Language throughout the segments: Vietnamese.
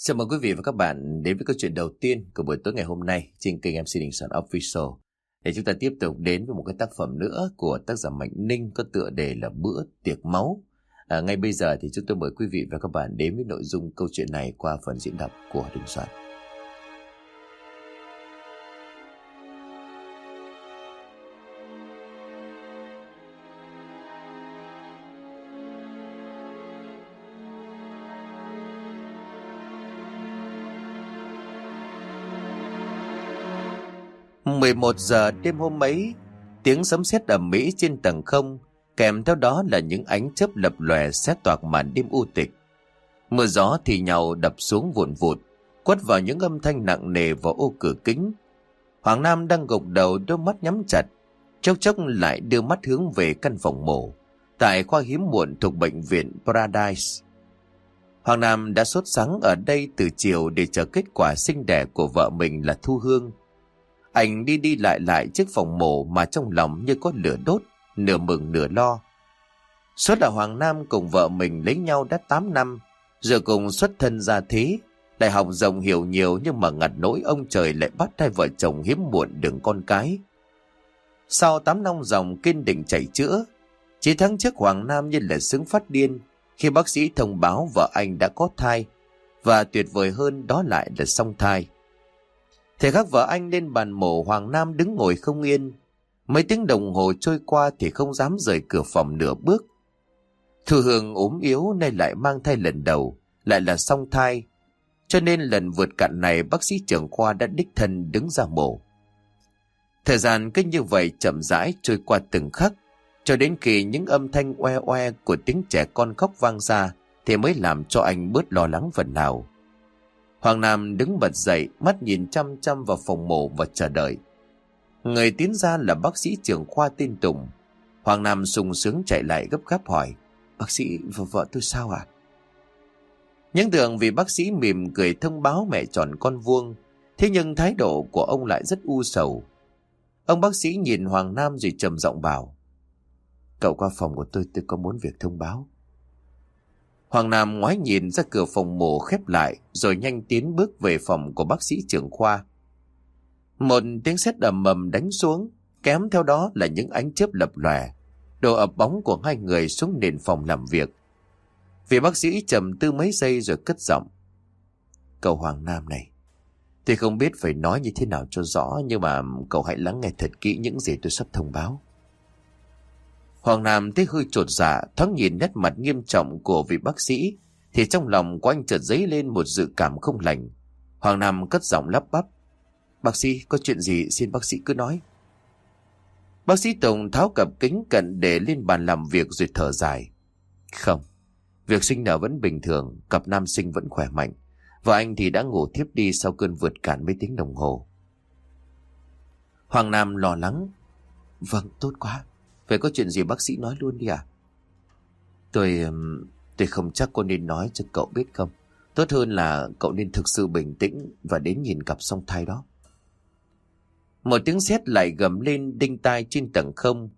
Chào mừng quý vị và các bạn đến với câu chuyện đầu tiên của buổi tối ngày hôm nay trên kênh MC Đình Soạn Official. Để chúng ta tiếp tục đến với một cái tác phẩm nữa của tác giả Mạnh Ninh có tựa đề là Bữa Tiệc Máu. À, ngay bây giờ thì chúng tôi mời quý vị và các bạn đến với nội dung câu chuyện này qua phần diễn đọc của Đình Soạn. 11 giờ đêm hôm ấy, tiếng sấm sét ầm mỹ trên tầng không, kèm theo đó là những ánh chớp lập lòe xét toạc màn đêm u tịch. Mưa gió thì nhào đập xuống vụn vụt, quất vào những âm thanh nặng nề vào ô cửa kính. Hoàng Nam đang gục đầu đôi mắt nhắm chặt, chốc chốc lại đưa mắt hướng về căn phòng mổ, tại khoa hiếm muộn thuộc bệnh viện Paradise. Hoàng Nam đã sốt sắng ở đây từ chiều để chờ kết quả sinh đẻ của vợ mình là Thu Hương. Anh đi đi lại lại trước phòng mổ mà trong lòng như có lửa đốt, nửa mừng nửa lo. Suốt là Hoàng Nam cùng vợ mình lấy nhau đã 8 năm, giờ cùng xuất thân ra thế. Đại học rộng hiểu nhiều nhưng mà ngặt nỗi ông trời lại bắt hai vợ chồng hiếm muộn đường con cái. Sau 8 năm dòng kiên định chạy chữa, chỉ tháng trước Hoàng Nam như là sướng phát điên khi bác sĩ thông báo vợ anh đã có thai và tuyệt vời hơn đó lại là song thai. Thầy khắc vợ anh lên bàn mổ Hoàng Nam đứng ngồi không yên. Mấy tiếng đồng hồ trôi qua thì không dám rời cửa phòng nửa bước. Thu Hương ốm yếu nay lại mang thai lần đầu, lại là song thai. Cho nên lần vượt cạn này bác sĩ trưởng khoa đã đích thân đứng ra mổ. Thời gian cứ như vậy chậm rãi trôi qua từng khắc, cho đến khi những âm thanh oe oe của tiếng trẻ con khóc vang ra thì mới làm cho anh bớt lo lắng phần nào. Hoàng Nam đứng bật dậy, mắt nhìn chăm chăm vào phòng mổ và chờ đợi. Người tiến ra là bác sĩ trưởng khoa tên Tùng. Hoàng Nam sung sướng chạy lại gấp gáp hỏi. Bác sĩ, vợ vợ tôi sao à? Những tưởng vì bác sĩ mỉm cười thông báo mẹ tròn con vuông. Thế nhưng thái độ của ông lại rất u sầu. Ông bác sĩ nhìn Hoàng Nam rồi trầm giọng bảo. Cậu qua phòng của tôi tôi có muốn việc thông báo. Hoàng Nam ngoái nhìn ra cửa phòng mổ khép lại rồi nhanh tiến bước về phòng của bác sĩ trưởng khoa. Một tiếng sét ầm mầm đánh xuống, kém theo đó là những ánh chớp lập lòe, đồ ập bóng của hai người xuống nền phòng làm việc. Vị bác sĩ trầm tư mấy giây rồi cất giọng. Cậu Hoàng Nam này, tôi không biết phải nói như thế nào cho rõ nhưng mà cậu hãy lắng nghe thật kỹ những gì tôi sắp thông báo. Hoàng Nam thấy hơi trột dạ, thoáng nhìn nét mặt nghiêm trọng của vị bác sĩ, thì trong lòng của anh chợt dấy lên một dự cảm không lành. Hoàng Nam cất giọng lắp bắp. Bác sĩ, có chuyện gì xin bác sĩ cứ nói. Bác sĩ Tùng tháo cặp kính cận để lên bàn làm việc rồi thở dài. Không, việc sinh nở vẫn bình thường, cặp nam sinh vẫn khỏe mạnh. Và anh thì đã ngủ thiếp đi sau cơn vượt cạn mấy tiếng đồng hồ. Hoàng Nam lo lắng. Vâng, tốt quá. Vậy có chuyện gì bác sĩ nói luôn đi à? Tôi... Tôi không chắc cô nên nói cho cậu biết không. Tốt hơn là cậu nên thực sự bình tĩnh và đến nhìn cặp song thai đó. Một tiếng sét lại gầm lên đinh tai trên tầng không.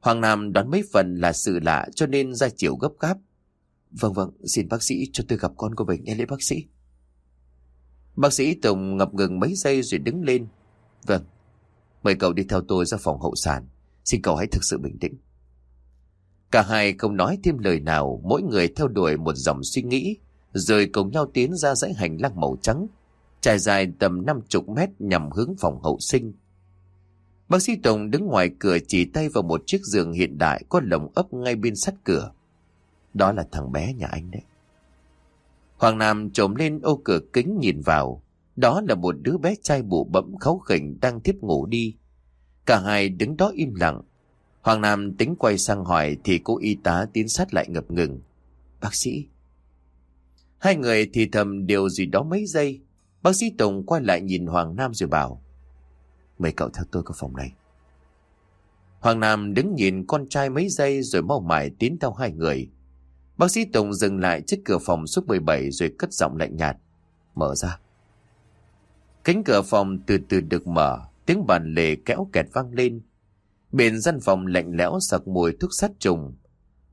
Hoàng Nam đoán mấy phần là sự lạ cho nên ra chiều gấp gáp. Vâng vâng, xin bác sĩ cho tôi gặp con của mình nghe lễ bác sĩ. Bác sĩ Tùng ngập ngừng mấy giây rồi đứng lên. Vâng, mời cậu đi theo tôi ra phòng hậu sản. Xin cậu hãy thực sự bình tĩnh. Cả hai không nói thêm lời nào, mỗi người theo đuổi một dòng suy nghĩ, rồi cùng nhau tiến ra dãy hành lang màu trắng, trải dài tầm 50 mét nhằm hướng phòng hậu sinh. Bác sĩ Tùng đứng ngoài cửa chỉ tay vào một chiếc giường hiện đại có lồng ấp ngay bên sắt cửa. Đó là thằng bé nhà anh đấy. Hoàng Nam trồm lên ô cửa kính nhìn vào. Đó là một đứa bé trai bụ bẫm kháu khỉnh đang tiếp ngủ đi. Cả hai đứng đó im lặng. Hoàng Nam tính quay sang hỏi thì cô y tá tiến sát lại ngập ngừng. Bác sĩ. Hai người thì thầm điều gì đó mấy giây. Bác sĩ Tùng quay lại nhìn Hoàng Nam rồi bảo. Mời cậu theo tôi vào phòng này. Hoàng Nam đứng nhìn con trai mấy giây rồi mau mải tiến theo hai người. Bác sĩ Tùng dừng lại trước cửa phòng số 17 rồi cất giọng lạnh nhạt. Mở ra. Cánh cửa phòng từ từ được mở. Tiếng bàn lề kéo kẹt vang lên. Bên gian phòng lạnh lẽo sặc mùi thuốc sát trùng.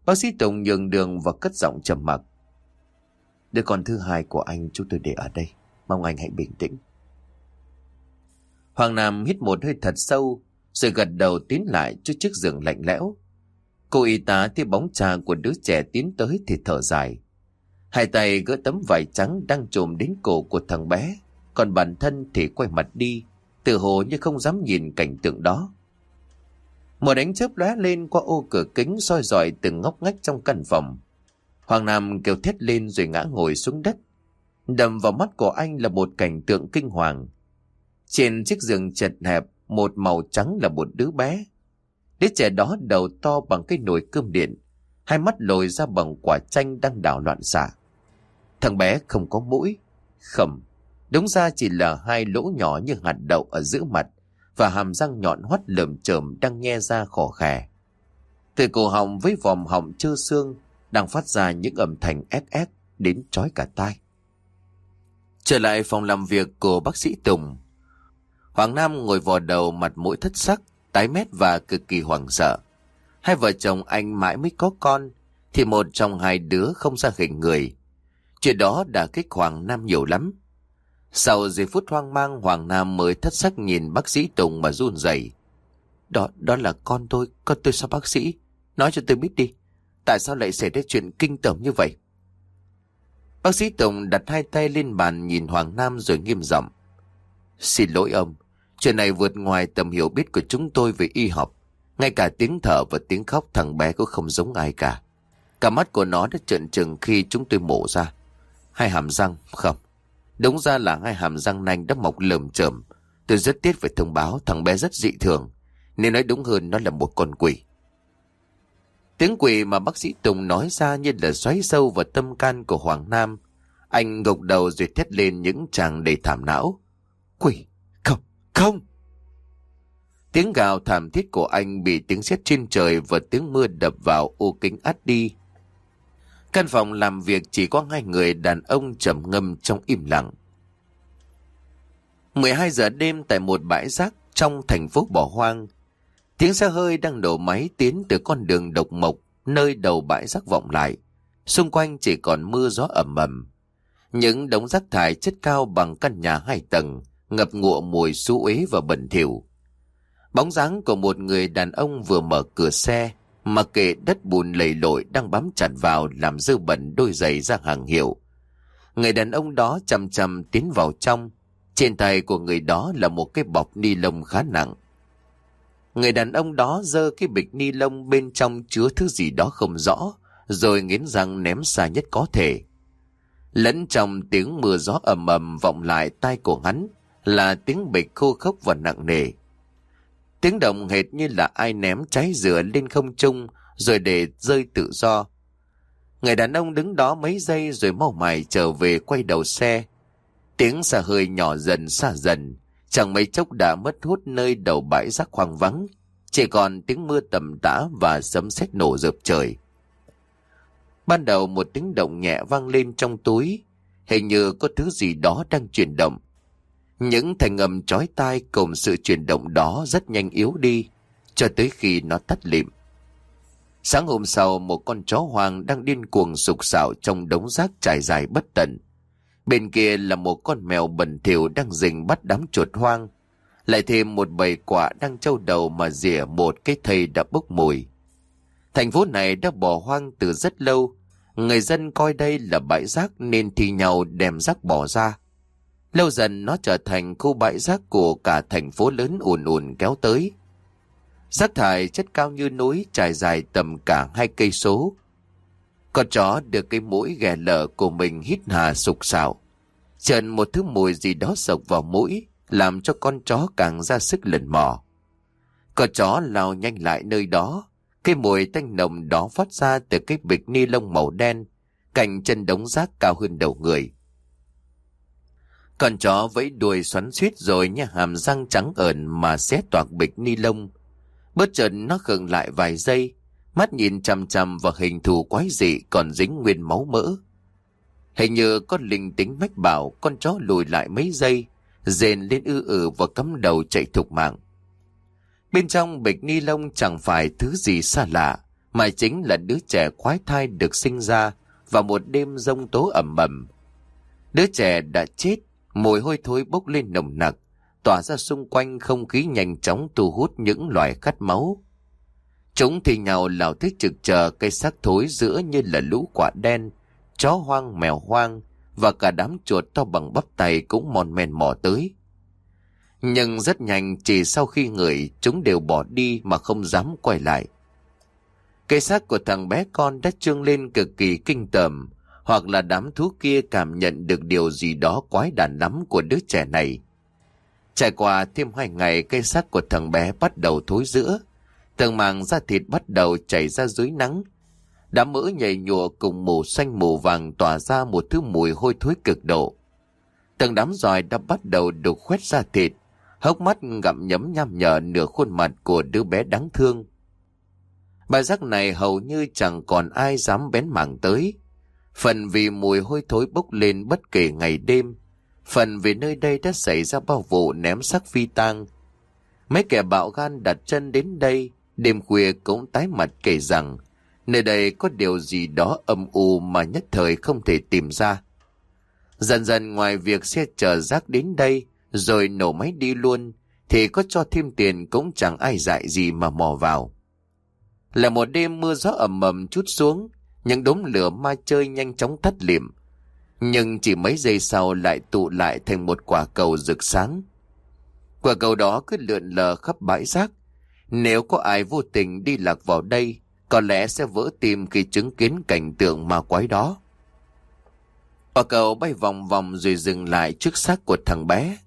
Bác sĩ Tùng nhường đường và cất giọng trầm mặc. Đứa con thứ hai của anh chúng tôi để ở đây. Mong anh hãy bình tĩnh. Hoàng Nam hít một hơi thật sâu, rồi gật đầu tiến lại trước chiếc giường lạnh lẽo. Cô y tá thấy bóng trà của đứa trẻ tiến tới thì thở dài. Hai tay gỡ tấm vải trắng đang trùm đến cổ của thằng bé, còn bản thân thì quay mặt đi, tự hồ như không dám nhìn cảnh tượng đó. Một đánh chớp lóe lên qua ô cửa kính soi dọi từng ngóc ngách trong căn phòng. Hoàng Nam kêu thét lên rồi ngã ngồi xuống đất. Đầm vào mắt của anh là một cảnh tượng kinh hoàng. Trên chiếc giường chật hẹp, một màu trắng là một đứa bé. Đứa trẻ đó đầu to bằng cái nồi cơm điện, hai mắt lồi ra bằng quả chanh đang đảo loạn xạ. Thằng bé không có mũi, khẩm, đúng ra chỉ là hai lỗ nhỏ như hạt đậu ở giữa mặt và hàm răng nhọn hoắt lởm chởm đang nghe ra khó khè. Từ cổ họng với vòm họng trơ xương đang phát ra những âm thanh ép ép đến chói cả tai. Trở lại phòng làm việc của bác sĩ Tùng. Hoàng Nam ngồi vò đầu mặt mũi thất sắc, tái mét và cực kỳ hoảng sợ. Hai vợ chồng anh mãi mới có con, thì một trong hai đứa không ra hình người. Chuyện đó đã kích Hoàng Nam nhiều lắm. Sau giây phút hoang mang, Hoàng Nam mới thất sắc nhìn bác sĩ Tùng mà run rẩy. Đó, đó là con tôi, con tôi sao bác sĩ? Nói cho tôi biết đi, tại sao lại xảy ra chuyện kinh tởm như vậy? Bác sĩ Tùng đặt hai tay lên bàn nhìn Hoàng Nam rồi nghiêm giọng. Xin lỗi ông, chuyện này vượt ngoài tầm hiểu biết của chúng tôi về y học. Ngay cả tiếng thở và tiếng khóc thằng bé cũng không giống ai cả. Cả mắt của nó đã trợn trừng khi chúng tôi mổ ra. Hai hàm răng, không. Đúng ra là hai hàm răng nanh đã mọc lởm chởm. Tôi rất tiếc phải thông báo thằng bé rất dị thường. Nên nói đúng hơn, nó là một con quỷ. Tiếng quỷ mà bác sĩ Tùng nói ra như là xoáy sâu vào tâm can của Hoàng Nam. Anh gục đầu rồi thét lên những chàng đầy thảm não. Quỷ! Không! Không! Tiếng gào thảm thiết của anh bị tiếng sét trên trời và tiếng mưa đập vào ô kính át đi. Căn phòng làm việc chỉ có hai người đàn ông trầm ngâm trong im lặng. 12 giờ đêm tại một bãi rác trong thành phố bỏ hoang, Tiếng xe hơi đang đổ máy tiến từ con đường độc mộc nơi đầu bãi rác vọng lại. Xung quanh chỉ còn mưa gió ẩm ẩm. Những đống rác thải chất cao bằng căn nhà hai tầng, ngập ngụa mùi xú uế và bẩn thỉu. Bóng dáng của một người đàn ông vừa mở cửa xe, mà kệ đất bùn lầy lội đang bám chặt vào làm dư bẩn đôi giày ra hàng hiệu. Người đàn ông đó chầm chầm tiến vào trong. Trên tay của người đó là một cái bọc ni lông khá nặng. Người đàn ông đó dơ cái bịch ni lông bên trong chứa thứ gì đó không rõ, rồi nghiến răng ném xa nhất có thể. Lẫn trong tiếng mưa gió ầm ầm vọng lại tai của hắn là tiếng bịch khô khốc và nặng nề. Tiếng động hệt như là ai ném trái dừa lên không trung rồi để rơi tự do. Người đàn ông đứng đó mấy giây rồi mau mải trở về quay đầu xe. Tiếng xà hơi nhỏ dần xa dần, Chẳng mấy chốc đã mất hút nơi đầu bãi rác hoang vắng, chỉ còn tiếng mưa tầm tã và sấm sét nổ rợp trời. Ban đầu một tiếng động nhẹ vang lên trong túi, hình như có thứ gì đó đang chuyển động. Những thành âm chói tai cùng sự chuyển động đó rất nhanh yếu đi, cho tới khi nó tắt lịm. Sáng hôm sau, một con chó hoang đang điên cuồng sục sạo trong đống rác trải dài bất tận. Bên kia là một con mèo bẩn thỉu đang rình bắt đám chuột hoang. Lại thêm một bầy quả đang trâu đầu mà rỉa một cái thây đã bốc mùi. Thành phố này đã bỏ hoang từ rất lâu. Người dân coi đây là bãi rác nên thi nhau đem rác bỏ ra. Lâu dần nó trở thành khu bãi rác của cả thành phố lớn ùn ùn kéo tới. Rác thải chất cao như núi trải dài tầm cả hai cây số. Con chó được cái mũi ghè lở của mình hít hà sục sạo. Trần một thứ mùi gì đó sộc vào mũi, làm cho con chó càng ra sức lần mò. Con chó lao nhanh lại nơi đó, cái mùi tanh nồng đó phát ra từ cái bịch ni lông màu đen, cạnh chân đống rác cao hơn đầu người. Con chó vẫy đuôi xoắn suýt rồi nha hàm răng trắng ẩn mà xé toạc bịch ni lông. Bất chợt nó khựng lại vài giây, mắt nhìn chằm chằm vào hình thù quái dị còn dính nguyên máu mỡ. Hình như có linh tính mách bảo con chó lùi lại mấy giây, rền lên ư ử và cắm đầu chạy thục mạng. Bên trong bịch ni lông chẳng phải thứ gì xa lạ, mà chính là đứa trẻ khoái thai được sinh ra vào một đêm rông tố ẩm ẩm. Đứa trẻ đã chết, mùi hôi thối bốc lên nồng nặc, tỏa ra xung quanh không khí nhanh chóng thu hút những loài khát máu. Chúng thì nhào lào thích trực chờ cây xác thối giữa như là lũ quả đen, chó hoang mèo hoang và cả đám chuột to bằng bắp tay cũng mòn men mò tới. Nhưng rất nhanh chỉ sau khi ngửi chúng đều bỏ đi mà không dám quay lại. Cây xác của thằng bé con đã trương lên cực kỳ kinh tởm, hoặc là đám thú kia cảm nhận được điều gì đó quái đản lắm của đứa trẻ này. Trải qua thêm hai ngày cây xác của thằng bé bắt đầu thối giữa, từng màng da thịt bắt đầu chảy ra dưới nắng. Đám mỡ nhảy nhụa cùng mù xanh mù vàng tỏa ra một thứ mùi hôi thối cực độ. Từng đám giòi đã bắt đầu đục khoét da thịt, hốc mắt ngậm nhấm nham nhở nửa khuôn mặt của đứa bé đáng thương. Bài giác này hầu như chẳng còn ai dám bén mảng tới. Phần vì mùi hôi thối bốc lên bất kể ngày đêm. Phần vì nơi đây đã xảy ra bao vụ ném xác phi tang. Mấy kẻ bạo gan đặt chân đến đây, đêm khuya cũng tái mặt kể rằng nơi đây có điều gì đó âm u mà nhất thời không thể tìm ra. Dần dần ngoài việc xe chở rác đến đây, rồi nổ máy đi luôn, thì có cho thêm tiền cũng chẳng ai dại gì mà mò vào. Là một đêm mưa gió ẩm ẩm chút xuống, những đốm lửa ma chơi nhanh chóng tắt liệm. Nhưng chỉ mấy giây sau lại tụ lại thành một quả cầu rực sáng. Quả cầu đó cứ lượn lờ khắp bãi rác. Nếu có ai vô tình đi lạc vào đây, có lẽ sẽ vỡ tim khi chứng kiến cảnh tượng ma quái đó. Quả cầu bay vòng vòng rồi dừng lại trước xác của thằng bé.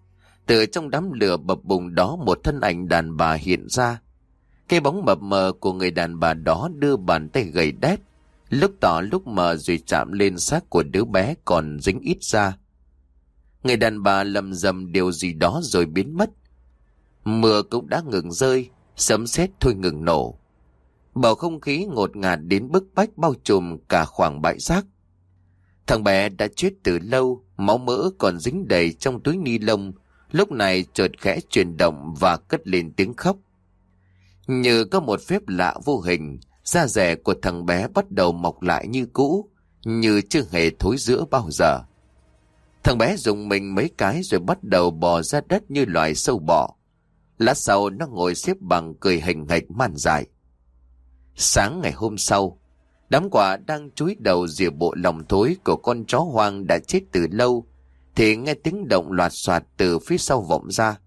Từ trong đám lửa bập bùng đó một thân ảnh đàn bà hiện ra. Cái bóng mập mờ của người đàn bà đó đưa bàn tay gầy đét, lúc tỏ lúc mờ rồi chạm lên xác của đứa bé còn dính ít ra. Người đàn bà lầm rầm điều gì đó rồi biến mất. Mưa cũng đã ngừng rơi, sấm sét thôi ngừng nổ. Bầu không khí ngột ngạt đến bức bách bao trùm cả khoảng bãi rác. Thằng bé đã chết từ lâu, máu mỡ còn dính đầy trong túi ni lông, lúc này chợt khẽ chuyển động và cất lên tiếng khóc. Như có một phép lạ vô hình, da rẻ của thằng bé bắt đầu mọc lại như cũ, như chưa hề thối giữa bao giờ. Thằng bé dùng mình mấy cái rồi bắt đầu bò ra đất như loài sâu bọ. Lát sau nó ngồi xếp bằng cười hình hạch man dài. Sáng ngày hôm sau, đám quả đang chúi đầu rìa bộ lòng thối của con chó hoang đã chết từ lâu, thì nghe tiếng động loạt soạt từ phía sau vọng ra.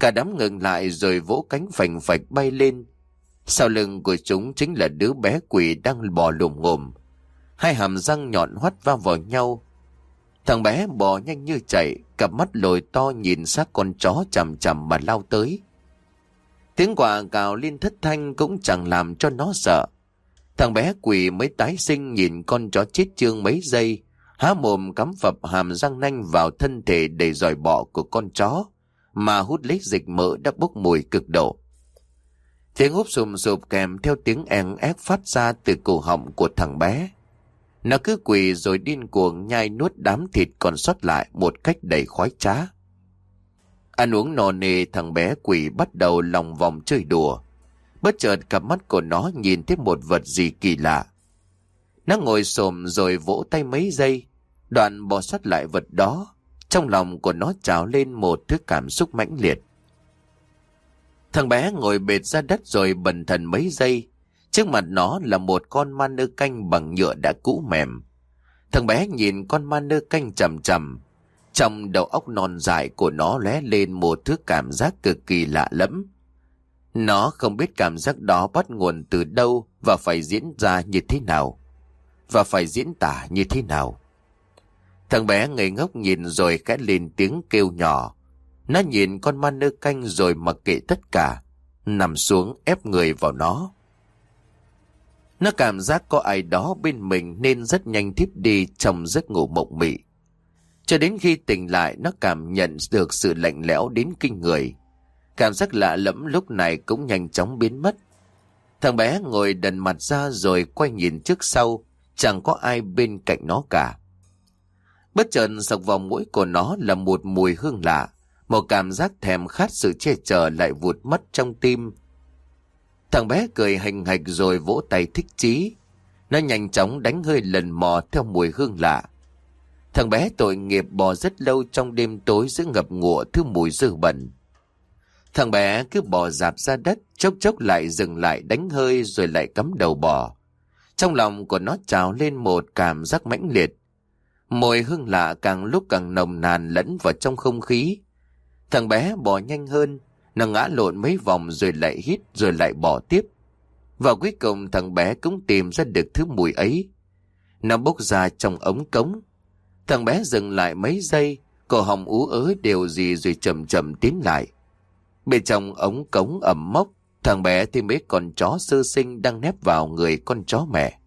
Cả đám ngừng lại rồi vỗ cánh phành phạch bay lên. Sau lưng của chúng chính là đứa bé quỷ đang bò lùm ngồm. Hai hàm răng nhọn hoắt va vào nhau. Thằng bé bò nhanh như chạy, cặp mắt lồi to nhìn xác con chó chầm chầm mà lao tới. Tiếng quả cào liên thất thanh cũng chẳng làm cho nó sợ. Thằng bé quỷ mới tái sinh nhìn con chó chết chương mấy giây, há mồm cắm phập hàm răng nanh vào thân thể đầy dòi bọ của con chó mà hút lấy dịch mỡ đã bốc mùi cực độ. Tiếng húp sùm sụp kèm theo tiếng én ép phát ra từ cổ họng của thằng bé. Nó cứ quỳ rồi điên cuồng nhai nuốt đám thịt còn sót lại một cách đầy khoái trá. Ăn uống nò nề thằng bé quỳ bắt đầu lòng vòng chơi đùa. Bất chợt cặp mắt của nó nhìn thấy một vật gì kỳ lạ. Nó ngồi xồm rồi vỗ tay mấy giây, đoạn bỏ sót lại vật đó trong lòng của nó trào lên một thứ cảm xúc mãnh liệt. Thằng bé ngồi bệt ra đất rồi bần thần mấy giây. Trước mặt nó là một con ma nơ canh bằng nhựa đã cũ mềm. Thằng bé nhìn con ma nơ canh chầm chầm. Trong đầu óc non dài của nó lóe lên một thứ cảm giác cực kỳ lạ lẫm. Nó không biết cảm giác đó bắt nguồn từ đâu và phải diễn ra như thế nào. Và phải diễn tả như thế nào. Thằng bé ngây ngốc nhìn rồi khẽ lên tiếng kêu nhỏ. Nó nhìn con ma nơ canh rồi mặc kệ tất cả. Nằm xuống ép người vào nó. Nó cảm giác có ai đó bên mình nên rất nhanh thiếp đi trong giấc ngủ mộng mị. Cho đến khi tỉnh lại nó cảm nhận được sự lạnh lẽo đến kinh người. Cảm giác lạ lẫm lúc này cũng nhanh chóng biến mất. Thằng bé ngồi đần mặt ra rồi quay nhìn trước sau, chẳng có ai bên cạnh nó cả. Bất chợt sọc vào mũi của nó là một mùi hương lạ, một cảm giác thèm khát sự che chở lại vụt mất trong tim. Thằng bé cười hành hạch rồi vỗ tay thích chí. Nó nhanh chóng đánh hơi lần mò theo mùi hương lạ. Thằng bé tội nghiệp bò rất lâu trong đêm tối giữa ngập ngụa thứ mùi dư bẩn. Thằng bé cứ bò dạp ra đất, chốc chốc lại dừng lại đánh hơi rồi lại cắm đầu bò. Trong lòng của nó trào lên một cảm giác mãnh liệt. Mùi hương lạ càng lúc càng nồng nàn lẫn vào trong không khí. Thằng bé bò nhanh hơn, nó ngã lộn mấy vòng rồi lại hít rồi lại bò tiếp. Và cuối cùng thằng bé cũng tìm ra được thứ mùi ấy. Nó bốc ra trong ống cống. Thằng bé dừng lại mấy giây, cổ họng ú ớ đều gì rồi chậm chậm tiến lại. Bên trong ống cống ẩm mốc, thằng bé thì mấy con chó sơ sinh đang nép vào người con chó mẹ.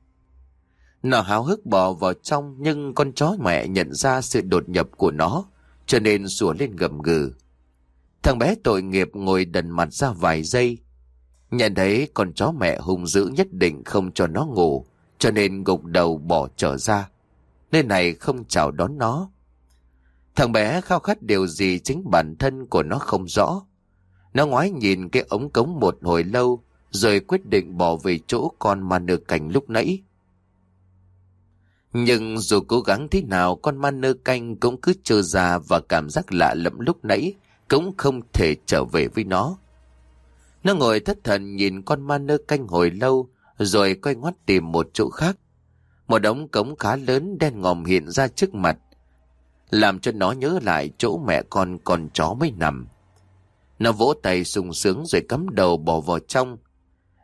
Nó háo hức bò vào trong nhưng con chó mẹ nhận ra sự đột nhập của nó, cho nên sủa lên gầm gừ. Thằng bé tội nghiệp ngồi đần mặt ra vài giây. Nhận thấy con chó mẹ hung dữ nhất định không cho nó ngủ, cho nên gục đầu bỏ trở ra. Nơi này không chào đón nó. Thằng bé khao khát điều gì chính bản thân của nó không rõ. Nó ngoái nhìn cái ống cống một hồi lâu, rồi quyết định bỏ về chỗ con ma nơ canh lúc nãy. Nhưng dù cố gắng thế nào, con ma nơ canh cũng cứ trơ ra và cảm giác lạ lẫm lúc nãy, cũng không thể trở về với nó. Nó ngồi thất thần nhìn con ma nơ canh hồi lâu, rồi quay ngoắt tìm một chỗ khác. Một đống cống khá lớn đen ngòm hiện ra trước mặt, làm cho nó nhớ lại chỗ mẹ con con chó mới nằm. Nó vỗ tay sung sướng rồi cắm đầu bỏ vào trong.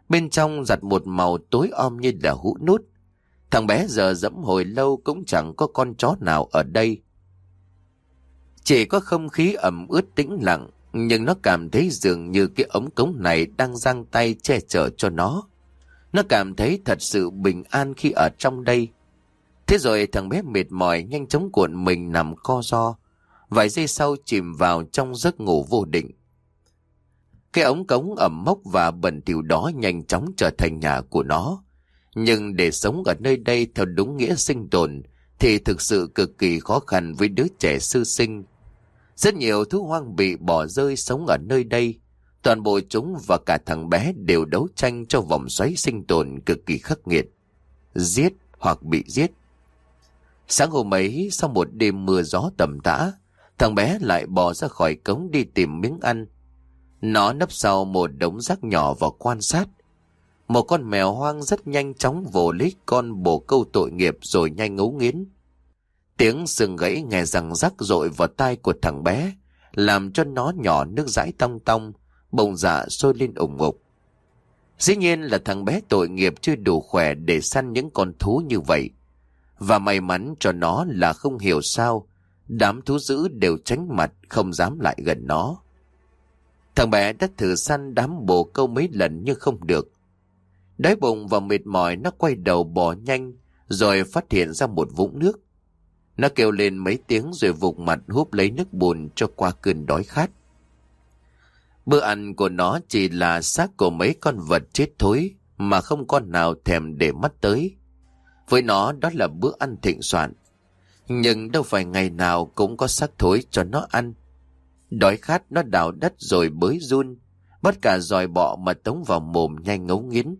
Bên trong giặt một màu tối om như là hũ nút. Thằng bé giờ dẫm hồi lâu cũng chẳng có con chó nào ở đây. Chỉ có không khí ẩm ướt tĩnh lặng, nhưng nó cảm thấy dường như cái ống cống này đang giang tay che chở cho nó. Nó cảm thấy thật sự bình an khi ở trong đây. Thế rồi thằng bé mệt mỏi nhanh chóng cuộn mình nằm co ro. Vài giây sau chìm vào trong giấc ngủ vô định. Cái ống cống ẩm mốc và bẩn thỉu đó nhanh chóng trở thành nhà của nó. Nhưng để sống ở nơi đây theo đúng nghĩa sinh tồn thì thực sự cực kỳ khó khăn với đứa trẻ sư sinh. Rất nhiều thú hoang bị bỏ rơi sống ở nơi đây. Toàn bộ chúng và cả thằng bé đều đấu tranh cho vòng xoáy sinh tồn cực kỳ khắc nghiệt. Giết hoặc bị giết. Sáng hôm ấy, sau một đêm mưa gió tầm tã, thằng bé lại bò ra khỏi cống đi tìm miếng ăn. Nó nấp sau một đống rác nhỏ và quan sát. Một con mèo hoang rất nhanh chóng vồ lấy con bồ câu tội nghiệp rồi nhanh ngấu nghiến. Tiếng sừng gãy nghe rằng rắc rội vào tai của thằng bé, làm cho nó nhỏ nước dãi tong tong, bồng dạ sôi lên ủng ngục. Dĩ nhiên là thằng bé tội nghiệp chưa đủ khỏe để săn những con thú như vậy. Và may mắn cho nó là không hiểu sao, đám thú dữ đều tránh mặt không dám lại gần nó. Thằng bé đã thử săn đám bồ câu mấy lần nhưng không được. Đói bụng và mệt mỏi nó quay đầu bò nhanh rồi phát hiện ra một vũng nước. Nó kêu lên mấy tiếng rồi vụt mặt húp lấy nước bùn cho qua cơn đói khát. Bữa ăn của nó chỉ là xác của mấy con vật chết thối mà không con nào thèm để mắt tới. Với nó đó là bữa ăn thịnh soạn. Nhưng đâu phải ngày nào cũng có xác thối cho nó ăn. Đói khát nó đào đất rồi bới run, bắt cả dòi bọ mà tống vào mồm nhanh ngấu nghiến.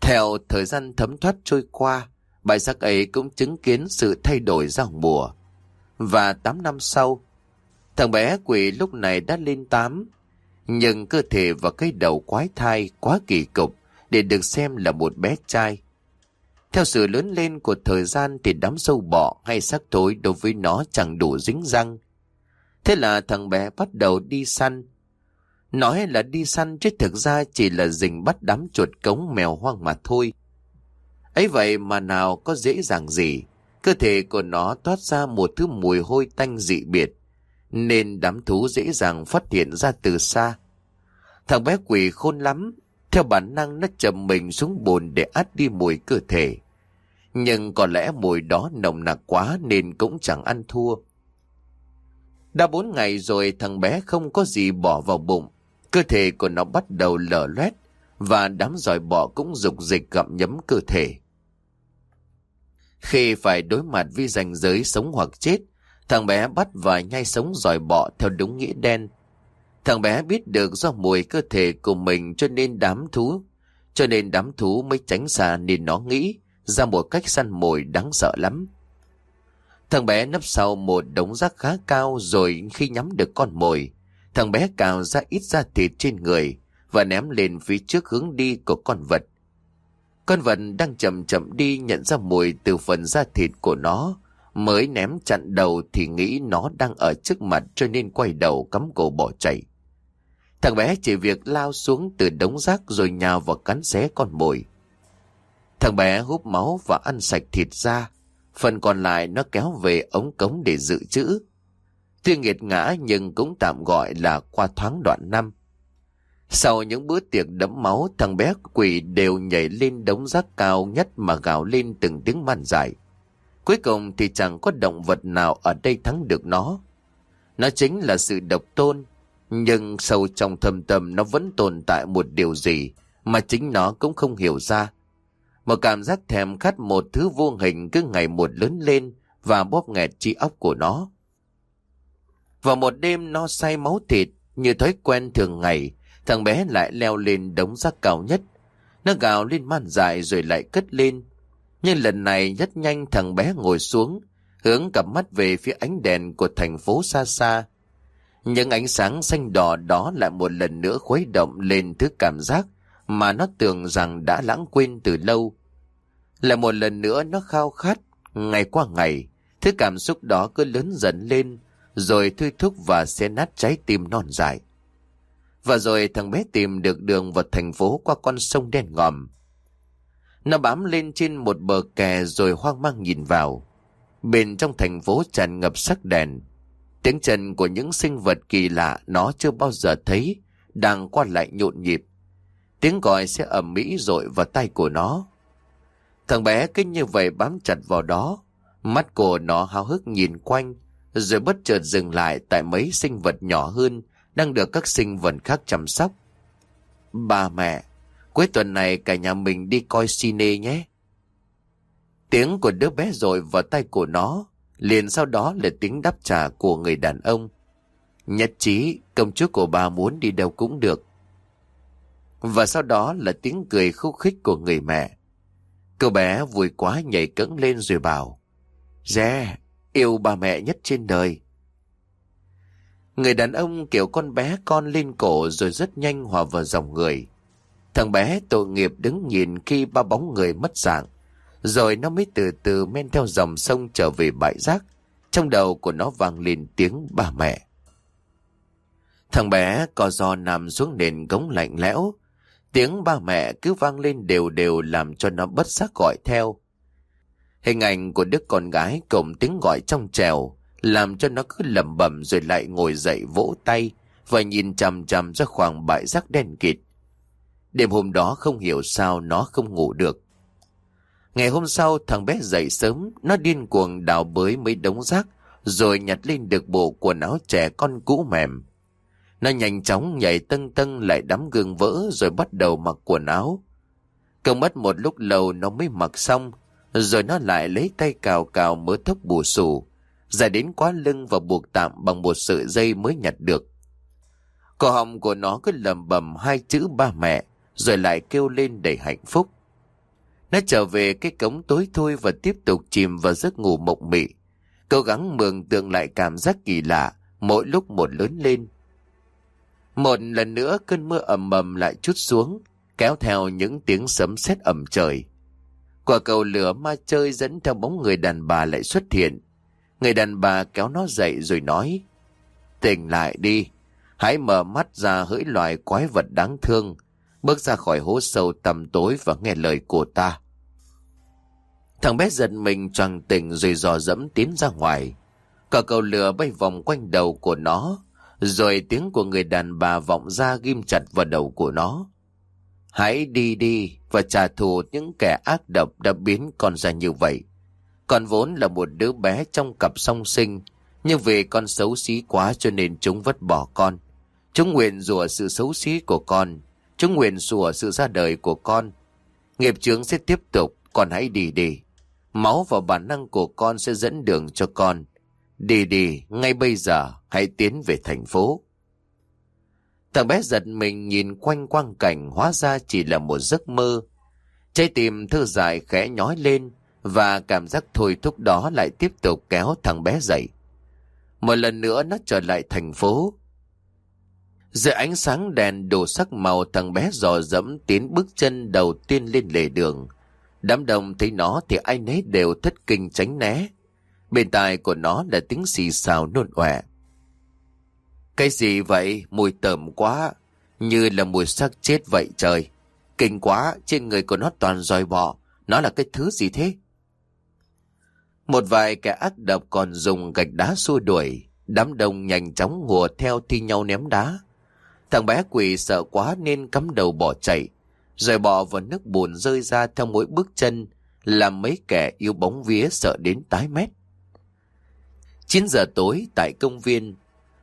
Theo thời gian thấm thoát trôi qua, bài xác ấy cũng chứng kiến sự thay đổi giao mùa. Và 8 năm sau, thằng bé quỷ lúc này đã lên 8, nhưng cơ thể và cái đầu quái thai quá kỳ cục để được xem là một bé trai. Theo sự lớn lên của thời gian thì đám sâu bọ hay xác thối đối với nó chẳng đủ dính răng. Thế là thằng bé bắt đầu đi săn. Nói là đi săn chứ thực ra chỉ là rình bắt đám chuột cống mèo hoang mà thôi ấy vậy mà nào có dễ dàng gì. Cơ thể của nó toát ra một thứ mùi hôi tanh dị biệt. Nên đám thú dễ dàng phát hiện ra từ xa. Thằng bé quỷ khôn lắm. Theo bản năng nó chầm mình xuống bồn để át đi mùi cơ thể. Nhưng có lẽ mùi đó nồng nặc quá nên cũng chẳng ăn thua. Đã bốn ngày rồi thằng bé không có gì bỏ vào bụng. Cơ thể của nó bắt đầu lở loét và đám giỏi bọ cũng dục dịch gặm nhấm cơ thể. Khi phải đối mặt với ranh giới sống hoặc chết, thằng bé bắt và nhai sống dòi bọ theo đúng nghĩa đen. Thằng bé biết được do mùi cơ thể của mình cho nên đám thú cho nên đám thú mới tránh xa nên nó nghĩ ra một cách săn mồi đáng sợ lắm. Thằng bé nấp sau một đống rác khá cao rồi khi nhắm được con mồi, thằng bé cào ra ít da thịt trên người và ném lên phía trước hướng đi của con vật. Con vật đang chậm chậm đi nhận ra mùi từ phần da thịt của nó, mới ném chặn đầu thì nghĩ nó đang ở trước mặt cho nên quay đầu cắm cổ bỏ chạy. Thằng bé chỉ việc lao xuống từ đống rác rồi nhào vào cắn xé con mồi. Thằng bé hút máu và ăn sạch thịt ra, phần còn lại nó kéo về ống cống để dự trữ. Tuy nghiệt ngã nhưng cũng tạm gọi là qua thoáng đoạn năm. Sau những bữa tiệc đẫm máu, thằng bé quỷ đều nhảy lên đống rác cao nhất mà gào lên từng tiếng man dại. Cuối cùng thì chẳng có động vật nào ở đây thắng được nó. Nó chính là sự độc tôn, nhưng sâu trong thâm tâm nó vẫn tồn tại một điều gì mà chính nó cũng không hiểu ra. Một cảm giác thèm khát một thứ vô hình cứ ngày một lớn lên và bóp nghẹt trí óc của nó. Vào một đêm nó say máu thịt, như thói quen thường ngày, thằng bé lại leo lên đống rác cao nhất. Nó gào lên man dại rồi lại cất lên. Nhưng lần này rất nhanh thằng bé ngồi xuống, hướng cặp mắt về phía ánh đèn của thành phố xa xa. Những ánh sáng xanh đỏ đó lại một lần nữa khuấy động lên thứ cảm giác mà nó tưởng rằng đã lãng quên từ lâu. Lại một lần nữa nó khao khát, ngày qua ngày, thứ cảm xúc đó cứ lớn dần lên, rồi thôi thúc và xé nát trái tim non dài. Và rồi thằng bé tìm được đường vào thành phố qua con sông đen ngòm. Nó bám lên trên một bờ kè rồi hoang mang nhìn vào. Bên trong thành phố tràn ngập sắc đèn. Tiếng chân của những sinh vật kỳ lạ nó chưa bao giờ thấy, đang qua lại nhộn nhịp. Tiếng gọi sẽ ẩm mỹ rội vào tay của nó. Thằng bé cứ như vậy bám chặt vào đó. Mắt của nó háo hức nhìn quanh, rồi bất chợt dừng lại tại mấy sinh vật nhỏ hơn đang được các sinh vật khác chăm sóc. Bà mẹ, cuối tuần này cả nhà mình đi coi cine nhé. Tiếng của đứa bé rồi vào tay của nó, liền sau đó là tiếng đáp trả của người đàn ông. Nhất trí, công chúa của bà muốn đi đâu cũng được. Và sau đó là tiếng cười khúc khích của người mẹ. Cô bé vui quá nhảy cẫng lên rồi bảo. Dè, yêu bà mẹ nhất trên đời. Người đàn ông kiểu con bé con lên cổ rồi rất nhanh hòa vào dòng người. Thằng bé tội nghiệp đứng nhìn khi ba bóng người mất dạng. Rồi nó mới từ từ men theo dòng sông trở về bãi rác. Trong đầu của nó vang lên tiếng bà mẹ. Thằng bé co giò nằm xuống nền gống lạnh lẽo. Tiếng ba mẹ cứ vang lên đều đều làm cho nó bất giác gọi theo. Hình ảnh của đứa con gái cùng tiếng gọi trong trèo làm cho nó cứ lẩm bẩm rồi lại ngồi dậy vỗ tay và nhìn chằm chằm ra khoảng bãi rác đen kịt. Đêm hôm đó không hiểu sao nó không ngủ được. Ngày hôm sau thằng bé dậy sớm, nó điên cuồng đào bới mấy đống rác rồi nhặt lên được bộ quần áo trẻ con cũ mềm. Nó nhanh chóng nhảy tân tân lại đắm gương vỡ rồi bắt đầu mặc quần áo. Cần mất một lúc lâu nó mới mặc xong, rồi nó lại lấy tay cào cào mớ tóc bù xù, dài đến quá lưng và buộc tạm bằng một sợi dây mới nhặt được. Cổ họng của nó cứ lầm bầm hai chữ ba mẹ, rồi lại kêu lên đầy hạnh phúc. Nó trở về cái cống tối thui và tiếp tục chìm vào giấc ngủ mộng mị, cố gắng mường tượng lại cảm giác kỳ lạ mỗi lúc một lớn lên. Một lần nữa cơn mưa ầm ầm lại chút xuống, kéo theo những tiếng sấm sét ẩm trời. Quả cầu lửa ma chơi dẫn theo bóng người đàn bà lại xuất hiện. Người đàn bà kéo nó dậy rồi nói, Tỉnh lại đi, hãy mở mắt ra hỡi loài quái vật đáng thương, bước ra khỏi hố sâu tầm tối và nghe lời của ta. Thằng bé giật mình choàng tỉnh rồi dò dẫm tiến ra ngoài. Cả cầu lửa bay vòng quanh đầu của nó, rồi tiếng của người đàn bà vọng ra ghim chặt vào đầu của nó. Hãy đi đi và trả thù những kẻ ác độc đã biến con ra như vậy. Con vốn là một đứa bé trong cặp song sinh, nhưng vì con xấu xí quá cho nên chúng vứt bỏ con. Chúng nguyện rủa sự xấu xí của con, chúng nguyện rủa sự ra đời của con. Nghiệp chướng sẽ tiếp tục, con hãy đi đi. Máu và bản năng của con sẽ dẫn đường cho con. Đi đi, ngay bây giờ, hãy tiến về thành phố. Thằng bé giật mình nhìn quanh quang cảnh hóa ra chỉ là một giấc mơ. Trái tim thư dài khẽ nhói lên và cảm giác thôi thúc đó lại tiếp tục kéo thằng bé dậy. Một lần nữa nó trở lại thành phố. Dưới ánh sáng đèn đồ sắc màu thằng bé dò dẫm tiến bước chân đầu tiên lên lề đường. Đám đông thấy nó thì ai nấy đều thất kinh tránh né. Bên tai của nó là tiếng xì xào nôn ọe. Cái gì vậy? Mùi tởm quá. Như là mùi xác chết vậy trời. Kinh quá, trên người của nó toàn dòi bọ. Nó là cái thứ gì thế? Một vài kẻ ác độc còn dùng gạch đá xua đuổi. Đám đông nhanh chóng hùa theo thi nhau ném đá. Thằng bé quỷ sợ quá nên cắm đầu bỏ chạy. Rồi bỏ vào nước bùn rơi ra theo mỗi bước chân. Làm mấy kẻ yêu bóng vía sợ đến tái mét. 9 giờ tối tại công viên,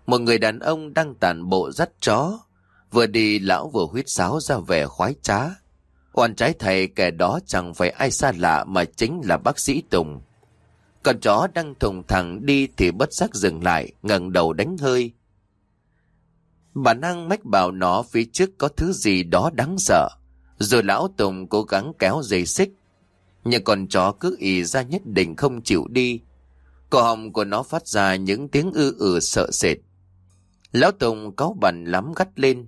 một người đàn ông đang tàn bộ dắt chó. Vừa đi lão vừa huyết sáo ra vẻ khoái trá. Oan trái thầy kẻ đó chẳng phải ai xa lạ mà chính là bác sĩ Tùng. Con chó đang thùng thẳng đi thì bất giác dừng lại, ngẩng đầu đánh hơi. Bản năng mách bảo nó phía trước có thứ gì đó đáng sợ. Rồi lão Tùng cố gắng kéo dây xích. Nhưng con chó cứ ý ra nhất định không chịu đi. Cổ họng của nó phát ra những tiếng ư ử sợ sệt. Lão Tùng cáu bẩn lắm gắt lên.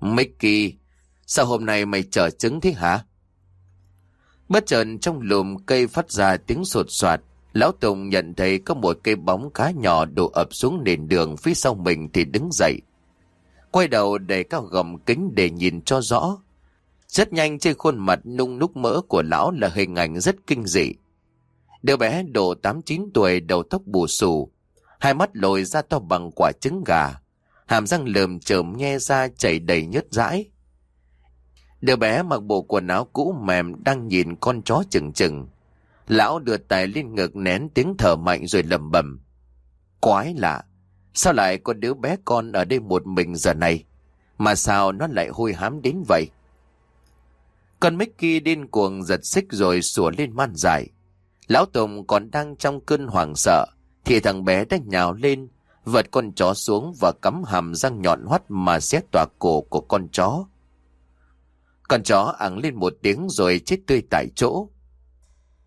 Mickey, sao hôm nay mày trở trứng thế hả? Bất chợt trong lùm cây phát ra tiếng sột soạt. Lão Tùng nhận thấy có một cây bóng khá nhỏ đổ ập xuống nền đường phía sau mình thì đứng dậy. Quay đầu để cao gầm kính để nhìn cho rõ. Rất nhanh trên khuôn mặt nung núc mỡ của lão là hình ảnh rất kinh dị. Đứa bé độ 8-9 tuổi đầu tóc bù xù, hai mắt lồi ra to bằng quả trứng gà, hàm răng lườm chởm nhe ra chảy đầy nhớt dãi. Đứa bé mặc bộ quần áo cũ mềm đang nhìn con chó chừng chừng. Lão đưa tay lên ngực nén tiếng thở mạnh rồi lầm bầm. Quái lạ, sao lại có đứa bé con ở đây một mình giờ này? Mà sao nó lại hôi hám đến vậy? Con Mickey điên cuồng giật xích rồi sủa lên man dài. Lão Tùng còn đang trong cơn hoảng sợ, thì thằng bé đã nhào lên, vật con chó xuống và cắm hàm răng nhọn hoắt mà xé tỏa cổ của con chó. Con chó ắng lên một tiếng rồi chết tươi tại chỗ.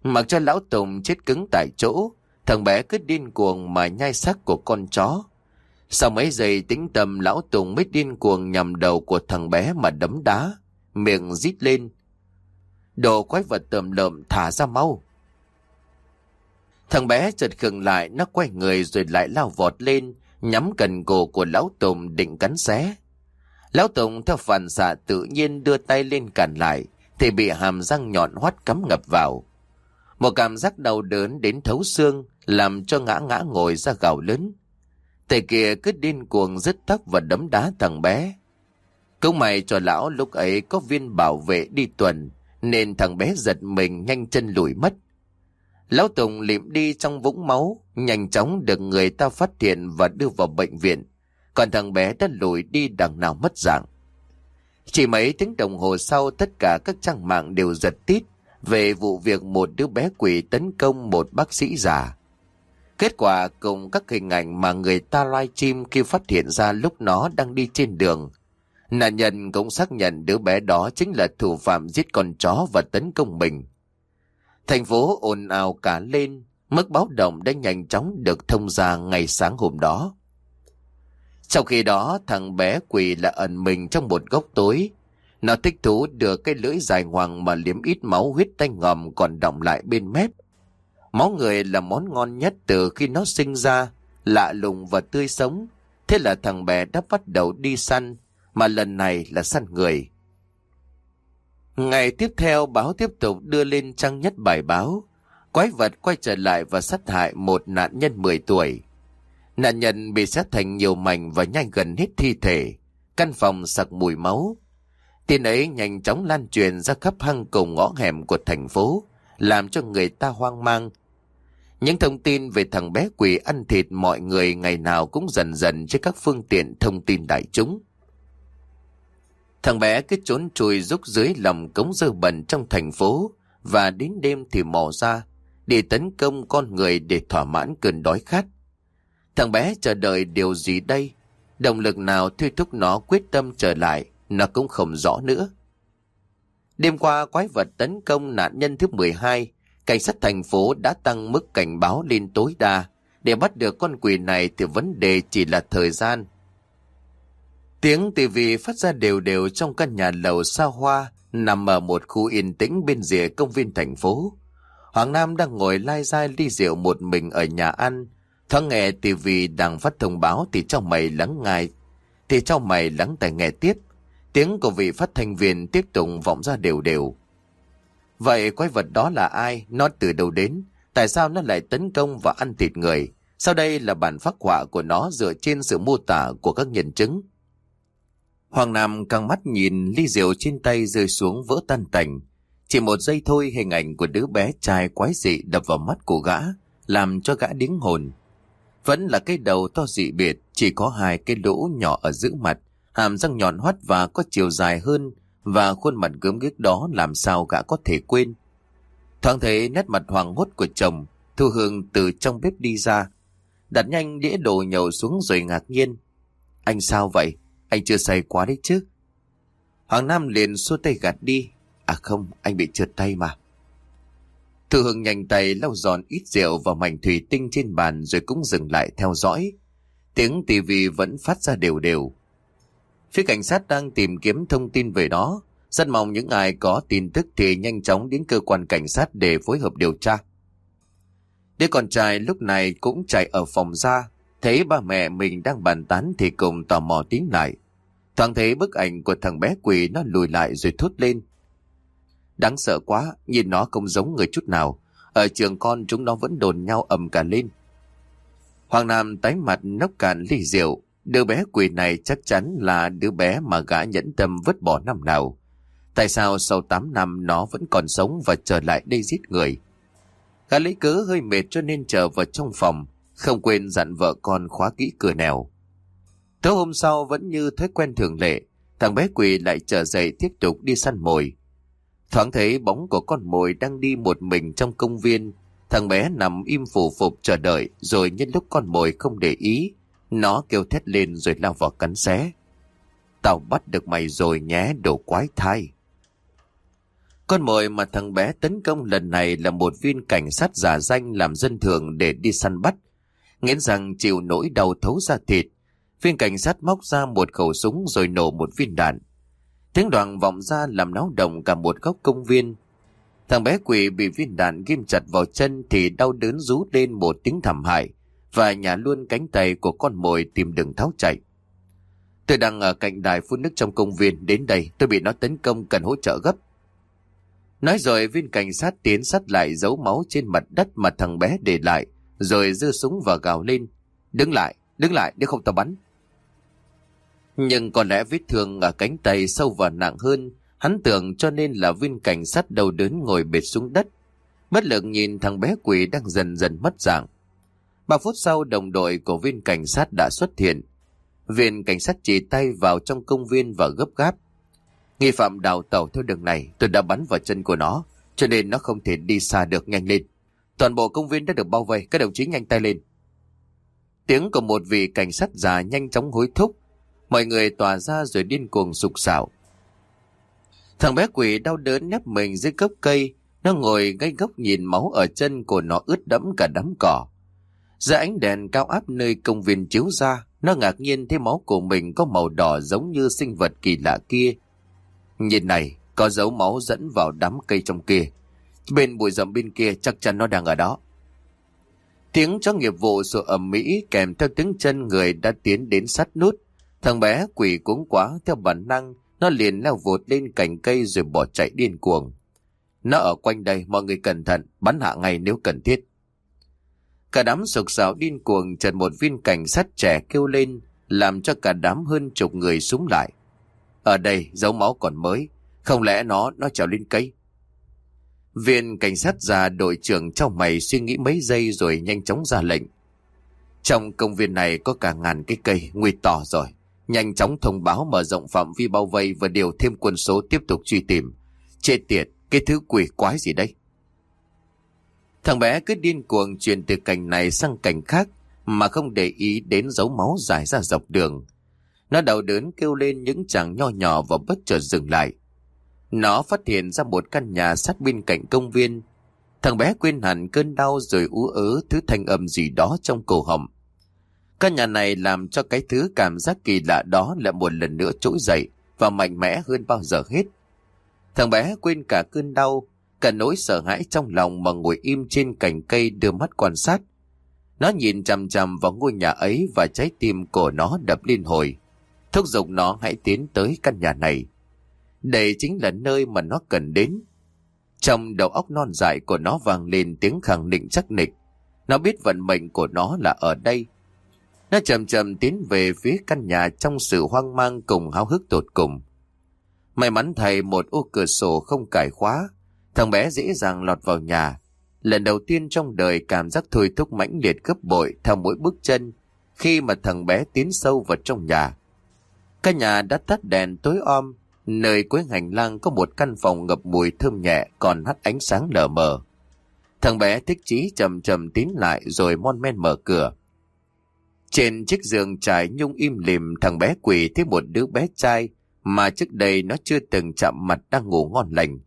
Mặc cho lão Tùng chết cứng tại chỗ, thằng bé cứ điên cuồng mà nhai xác của con chó. Sau mấy giây tính tầm lão Tùng mới điên cuồng nhằm đầu của thằng bé mà đấm đá, miệng rít lên. Đồ quái vật tầm lợm thả ra mau. Thằng bé chợt khừng lại, nó quay người rồi lại lao vọt lên, nhắm cần cổ của Lão Tùng định cắn xé. Lão Tùng theo phản xạ tự nhiên đưa tay lên cản lại, thì bị hàm răng nhọn hoắt cắm ngập vào. Một cảm giác đau đớn đến thấu xương, làm cho ngã ngã ngồi ra gào lớn. Tay kia cứ điên cuồng dứt tóc và đấm đá thằng bé. Cũng mày cho lão lúc ấy có viên bảo vệ đi tuần, nên thằng bé giật mình nhanh chân lùi mất. Lão Tùng liệm đi trong vũng máu, nhanh chóng được người ta phát hiện và đưa vào bệnh viện. Còn thằng bé đã lùi đi đằng nào mất dạng. Chỉ mấy tiếng đồng hồ sau tất cả các trang mạng đều giật tít về vụ việc một đứa bé quỷ tấn công một bác sĩ già. Kết quả cùng các hình ảnh mà người ta livestream khi phát hiện ra lúc nó đang đi trên đường. Nạn nhân cũng xác nhận đứa bé đó chính là thủ phạm giết con chó và tấn công mình. Thành phố ồn ào cả lên, mức báo động đã nhanh chóng được thông ra ngày sáng hôm đó. Sau khi đó, thằng bé quỳ là ẩn mình trong một góc tối. Nó thích thú đưa cái lưỡi dài hoàng mà liếm ít máu huyết tanh ngầm còn đọng lại bên mép. Máu người là món ngon nhất từ khi nó sinh ra, lạ lùng và tươi sống. Thế là thằng bé đã bắt đầu đi săn, mà lần này là săn người. Ngày tiếp theo báo tiếp tục đưa lên trang nhất bài báo. Quái vật quay trở lại và sát hại một nạn nhân 10 tuổi. Nạn nhân bị sát thành nhiều mảnh và nhanh gần hết thi thể. Căn phòng sặc mùi máu. Tin ấy nhanh chóng lan truyền ra khắp hang cầu ngõ hẻm của thành phố, làm cho người ta hoang mang. Những thông tin về thằng bé quỷ ăn thịt mọi người ngày nào cũng dần dần trên các phương tiện thông tin đại chúng. Thằng bé cứ trốn chui rúc dưới lòng cống dơ bẩn trong thành phố và đến đêm thì mò ra để tấn công con người để thỏa mãn cơn đói khát. Thằng bé chờ đợi điều gì đây? Động lực nào thôi thúc nó quyết tâm trở lại, nó cũng không rõ nữa. Đêm qua quái vật tấn công nạn nhân thứ 12, cảnh sát thành phố đã tăng mức cảnh báo lên tối đa. Để bắt được con quỷ này thì vấn đề chỉ là thời gian. Tiếng tivi phát ra đều đều trong căn nhà lầu xa hoa nằm ở một khu yên tĩnh bên rìa công viên thành phố. Hoàng Nam đang ngồi lai dai ly rượu một mình ở nhà ăn. Thoáng nghe tivi đang phát thông báo thì trong mày lắng ngài. Thì trong mày lắng tai nghe tiếp. Tiếng của vị phát thanh viên tiếp tục vọng ra đều đều. Vậy quái vật đó là ai? Nó từ đâu đến? Tại sao nó lại tấn công và ăn thịt người? Sau đây là bản phác họa của nó dựa trên sự mô tả của các nhân chứng. Hoàng Nam căng mắt nhìn ly rượu trên tay rơi xuống vỡ tan tành. Chỉ một giây thôi hình ảnh của đứa bé trai quái dị đập vào mắt của gã, làm cho gã điếng hồn. Vẫn là cái đầu to dị biệt, chỉ có hai cái lỗ nhỏ ở giữa mặt, hàm răng nhọn hoắt và có chiều dài hơn, và khuôn mặt gớm ghiếc đó làm sao gã có thể quên. Thoáng thấy nét mặt hoàng hốt của chồng, Thu Hương từ trong bếp đi ra, đặt nhanh đĩa đồ nhậu xuống rồi ngạc nhiên. Anh sao vậy? Anh chưa say quá đấy chứ. Hoàng Nam liền xua tay gạt đi. À không, anh bị trượt tay mà. Thư Hương nhanh tay lau giòn ít rượu vào mảnh thủy tinh trên bàn rồi cũng dừng lại theo dõi. Tiếng tivi vẫn phát ra đều đều. Phía cảnh sát đang tìm kiếm thông tin về đó. Rất mong những ai có tin tức thì nhanh chóng đến cơ quan cảnh sát để phối hợp điều tra. Đứa con trai lúc này cũng chạy ở phòng ra, thấy ba mẹ mình đang bàn tán thì cùng tò mò tiến lại. Thoáng thấy bức ảnh của thằng bé quỷ nó lùi lại rồi thốt lên. Đáng sợ quá, nhìn nó không giống người chút nào. Ở trường con chúng nó vẫn đồn nhau ầm cả lên. Hoàng Nam tái mặt nốc cạn ly rượu. Đứa bé quỷ này chắc chắn là đứa bé mà gã nhẫn tâm vứt bỏ năm nào. Tại sao sau 8 năm nó vẫn còn sống và trở lại đây giết người? Gã lấy cớ hơi mệt cho nên trở vào trong phòng, không quên dặn vợ con khóa kỹ cửa nèo. Tối hôm sau vẫn như thói quen thường lệ, thằng bé quỳ lại trở dậy tiếp tục đi săn mồi. Thoáng thấy bóng của con mồi đang đi một mình trong công viên, thằng bé nằm im phủ phục chờ đợi rồi nhân lúc con mồi không để ý, nó kêu thét lên rồi lao vào cắn xé. Tao bắt được mày rồi nhé đồ quái thai. Con mồi mà thằng bé tấn công lần này là một viên cảnh sát giả danh làm dân thường để đi săn bắt. Nghiến rằng chịu nỗi đau thấu ra thịt, Viên cảnh sát móc ra một khẩu súng rồi nổ một viên đạn. Tiếng đoàn vọng ra làm náo động cả một góc công viên. Thằng bé quỷ bị viên đạn ghim chặt vào chân thì đau đớn rú lên một tiếng thảm hại và nhả luôn cánh tay của con mồi tìm đường tháo chạy. Tôi đang ở cạnh đài phun nước trong công viên, đến đây tôi bị nó tấn công cần hỗ trợ gấp. Nói rồi viên cảnh sát tiến sát lại dấu máu trên mặt đất mà thằng bé để lại, rồi giơ súng và gào lên. Đứng lại, đứng lại để không tao bắn. Nhưng có lẽ vết thương ở cánh tay sâu và nặng hơn, hắn tưởng cho nên là viên cảnh sát đầu đớn ngồi bệt xuống đất. Bất lực nhìn thằng bé quỷ đang dần dần mất dạng. Ba phút sau đồng đội của viên cảnh sát đã xuất hiện. Viên cảnh sát chỉ tay vào trong công viên và gấp gáp. Nghi phạm đào tàu theo đường này tôi đã bắn vào chân của nó, cho nên nó không thể đi xa được nhanh lên. Toàn bộ công viên đã được bao vây, các đồng chí nhanh tay lên. Tiếng của một vị cảnh sát già nhanh chóng hối thúc, Mọi người tỏa ra rồi điên cuồng sục sạo. Thằng bé quỷ đau đớn nép mình dưới gốc cây, nó ngồi ngay gốc nhìn máu ở chân của nó ướt đẫm cả đám cỏ. Giữa ánh đèn cao áp nơi công viên chiếu ra, nó ngạc nhiên thấy máu của mình có màu đỏ giống như sinh vật kỳ lạ kia. Nhìn này, có dấu máu dẫn vào đám cây trong kia. Bên bụi rậm bên kia chắc chắn nó đang ở đó. Tiếng chó nghiệp vụ sủa ầm mỹ kèm theo tiếng chân người đã tiến đến sát nút. Thằng bé quỷ cuống quá theo bản năng, nó liền leo vụt lên cành cây rồi bỏ chạy điên cuồng. Nó ở quanh đây, mọi người cẩn thận, bắn hạ ngay nếu cần thiết. Cả đám sục sạo điên cuồng chợt một viên cảnh sát trẻ kêu lên, làm cho cả đám hơn chục người súng lại. Ở đây, dấu máu còn mới, không lẽ nó, nó trèo lên cây? Viên cảnh sát già đội trưởng trong mày suy nghĩ mấy giây rồi nhanh chóng ra lệnh. Trong công viên này có cả ngàn cái cây, nguy tỏ rồi. Nhanh chóng thông báo mở rộng phạm vi bao vây và điều thêm quân số tiếp tục truy tìm. Chê tiệt, cái thứ quỷ quái gì đây? Thằng bé cứ điên cuồng chuyển từ cảnh này sang cảnh khác mà không để ý đến dấu máu dài ra dọc đường. Nó đau đớn kêu lên những chàng nho nhỏ và bất chợt dừng lại. Nó phát hiện ra một căn nhà sát bên cạnh công viên. Thằng bé quên hẳn cơn đau rồi ú ớ thứ thanh âm gì đó trong cổ họng. Căn nhà này làm cho cái thứ cảm giác kỳ lạ đó lại một lần nữa trỗi dậy và mạnh mẽ hơn bao giờ hết. Thằng bé quên cả cơn đau, cả nỗi sợ hãi trong lòng mà ngồi im trên cành cây đưa mắt quan sát. Nó nhìn chằm chằm vào ngôi nhà ấy và trái tim của nó đập liên hồi. Thúc giục nó hãy tiến tới căn nhà này. Đây chính là nơi mà nó cần đến. Trong đầu óc non dại của nó vang lên tiếng khẳng định chắc nịch. Nó biết vận mệnh của nó là ở đây. Nó chậm chậm tiến về phía căn nhà trong sự hoang mang cùng háo hức tột cùng. May mắn thầy một ô cửa sổ không cải khóa, thằng bé dễ dàng lọt vào nhà. Lần đầu tiên trong đời cảm giác thôi thúc mãnh liệt gấp bội theo mỗi bước chân khi mà thằng bé tiến sâu vào trong nhà. Căn nhà đã tắt đèn tối om, nơi cuối hành lang có một căn phòng ngập mùi thơm nhẹ còn hắt ánh sáng lờ mờ. Thằng bé thích chí chậm chậm tiến lại rồi mon men mở cửa. Trên chiếc giường trải nhung im lìm thằng bé quỳ thấy một đứa bé trai mà trước đây nó chưa từng chạm mặt đang ngủ ngon lành.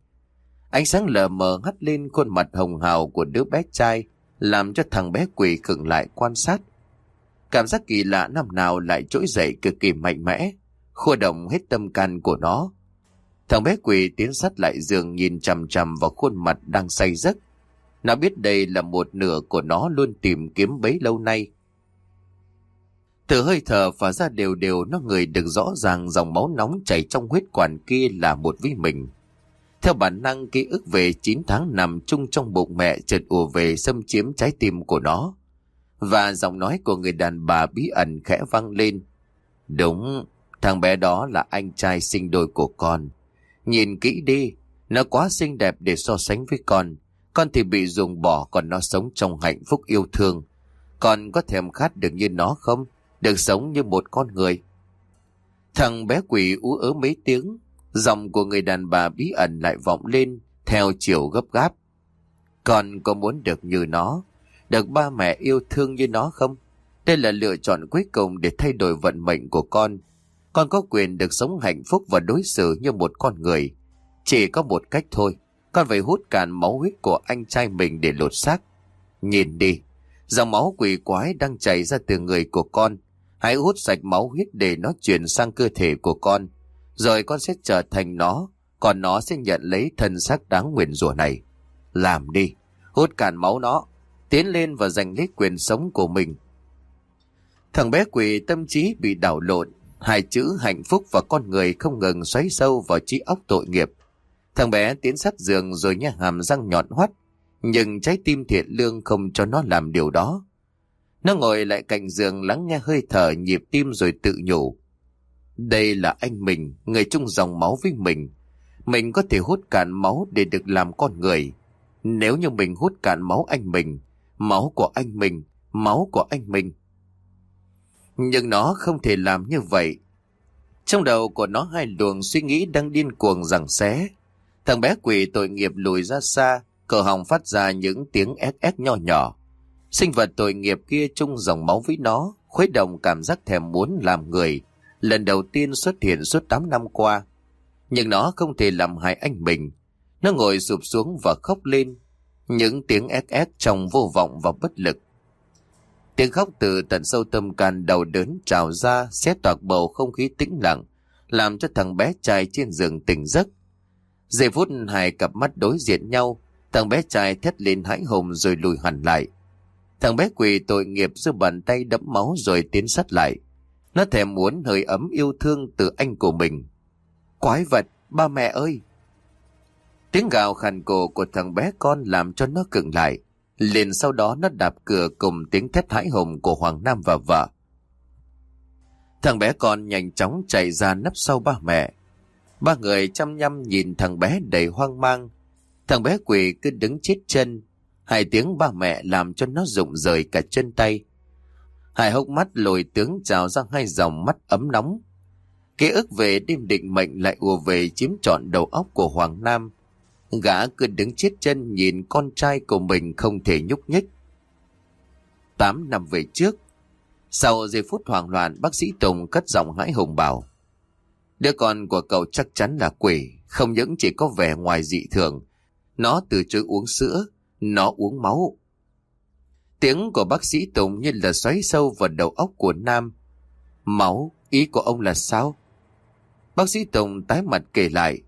Ánh sáng lờ mờ hắt lên khuôn mặt hồng hào của đứa bé trai làm cho thằng bé quỳ khựng lại quan sát. Cảm giác kỳ lạ năm nào lại trỗi dậy cực kỳ mạnh mẽ, khua động hết tâm can của nó. Thằng bé quỳ tiến sát lại giường nhìn chằm chằm vào khuôn mặt đang say giấc. Nó biết đây là một nửa của nó luôn tìm kiếm bấy lâu nay. Từ hơi thở và ra đều đều nó người được rõ ràng dòng máu nóng chảy trong huyết quản kia là một vi mình. Theo bản năng ký ức về 9 tháng nằm chung trong bụng mẹ chợt ùa về xâm chiếm trái tim của nó. Và giọng nói của người đàn bà bí ẩn khẽ vang lên. Đúng, thằng bé đó là anh trai sinh đôi của con. Nhìn kỹ đi, nó quá xinh đẹp để so sánh với con. Con thì bị dùng bỏ còn nó sống trong hạnh phúc yêu thương. Con có thèm khát được như nó không? được sống như một con người. Thằng bé quỷ ú ớ mấy tiếng, giọng của người đàn bà bí ẩn lại vọng lên theo chiều gấp gáp. Con có muốn được như nó, được ba mẹ yêu thương như nó không? Đây là lựa chọn cuối cùng để thay đổi vận mệnh của con. Con có quyền được sống hạnh phúc và đối xử như một con người. Chỉ có một cách thôi, con phải hút cạn máu huyết của anh trai mình để lột xác. Nhìn đi, dòng máu quỷ quái đang chảy ra từ người của con Hãy hút sạch máu huyết để nó chuyển sang cơ thể của con. Rồi con sẽ trở thành nó, còn nó sẽ nhận lấy thân xác đáng nguyền rủa này. Làm đi, hút cạn máu nó, tiến lên và giành lấy quyền sống của mình. Thằng bé quỷ tâm trí bị đảo lộn, hai chữ hạnh phúc và con người không ngừng xoáy sâu vào trí óc tội nghiệp. Thằng bé tiến sát giường rồi nhả hàm răng nhọn hoắt, nhưng trái tim thiện lương không cho nó làm điều đó. Nó ngồi lại cạnh giường lắng nghe hơi thở nhịp tim rồi tự nhủ. Đây là anh mình, người chung dòng máu với mình. Mình có thể hút cạn máu để được làm con người. Nếu như mình hút cạn máu anh mình, máu của anh mình, máu của anh mình. Nhưng nó không thể làm như vậy. Trong đầu của nó hai luồng suy nghĩ đang điên cuồng rằng xé. Thằng bé quỷ tội nghiệp lùi ra xa, cờ hồng phát ra những tiếng ép ép nhỏ nhỏ. Sinh vật tội nghiệp kia chung dòng máu với nó, khuấy động cảm giác thèm muốn làm người, lần đầu tiên xuất hiện suốt 8 năm qua. Nhưng nó không thể làm hại anh mình. Nó ngồi sụp xuống và khóc lên, những tiếng ép ép trong vô vọng và bất lực. Tiếng khóc từ tận sâu tâm can đầu đớn trào ra, xé toạc bầu không khí tĩnh lặng, làm cho thằng bé trai trên giường tỉnh giấc. Giây phút hai cặp mắt đối diện nhau, thằng bé trai thét lên hãi hùng rồi lùi hẳn lại. Thằng bé quỳ tội nghiệp giữa bàn tay đẫm máu rồi tiến sát lại. Nó thèm muốn hơi ấm yêu thương từ anh của mình. Quái vật, ba mẹ ơi! Tiếng gào khàn cổ của thằng bé con làm cho nó cứng lại. Liền sau đó nó đạp cửa cùng tiếng thét hãi hùng của Hoàng Nam và vợ. Thằng bé con nhanh chóng chạy ra nấp sau ba mẹ. Ba người chăm nhăm nhìn thằng bé đầy hoang mang. Thằng bé quỳ cứ đứng chết chân, Hai tiếng ba mẹ làm cho nó rụng rời cả chân tay. Hai hốc mắt lồi tướng trào ra hai dòng mắt ấm nóng. Ký ức về đêm định mệnh lại ùa về chiếm trọn đầu óc của Hoàng Nam. Gã cứ đứng chết chân nhìn con trai của mình không thể nhúc nhích. Tám năm về trước, Sau giây phút hoảng loạn, bác sĩ Tùng cất giọng hãi hùng bảo. Đứa con của cậu chắc chắn là quỷ, không những chỉ có vẻ ngoài dị thường. Nó từ chối uống sữa, nó uống máu. Tiếng của bác sĩ Tùng như là xoáy sâu vào đầu óc của Nam. Máu, ý của ông là sao? Bác sĩ Tùng tái mặt kể lại.